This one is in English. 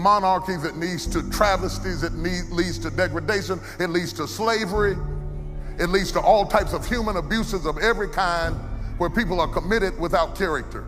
monarchies, it leads to travesties, it leads to degradation, it leads to slavery, it leads to all types of human abuses of every kind where people are committed without character.